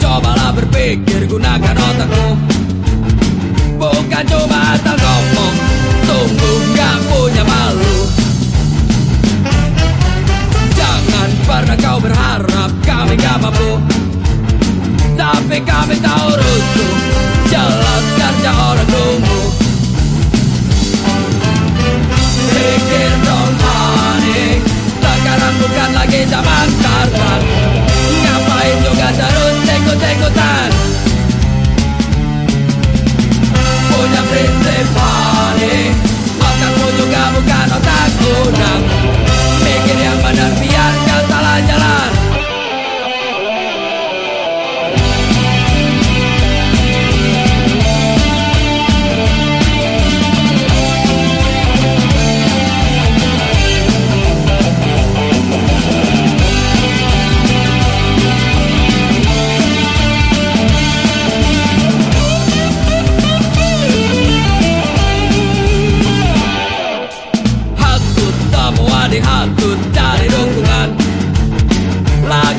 Cobalah berpikir gunakan otakmu. Bukan cuma asal ngomong Sungguh gak punya malu. Jangan pernah kau berharap kami gak mampu. Tapi kami tahu rusuh Jelas kerja orang tunggu Pikir dong honey Sekarang bukan lagi zaman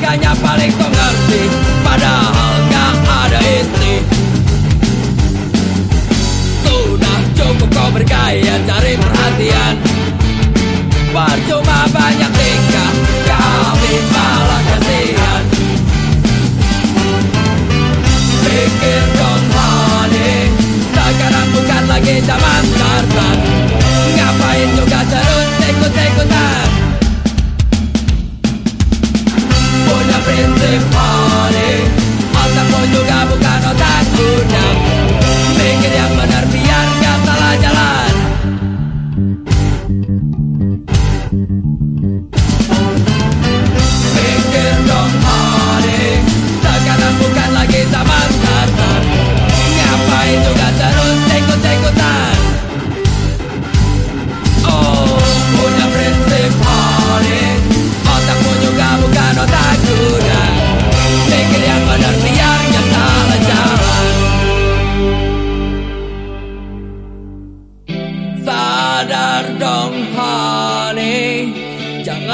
Καγιά στον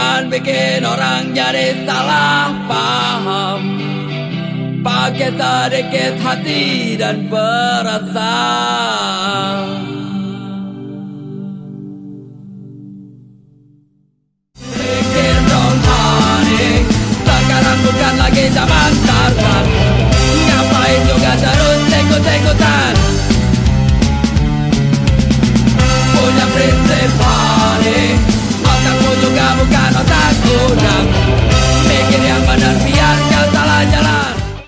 Jangan bikin orang jadi salah paham. Pakai sedikit hati dan perasaan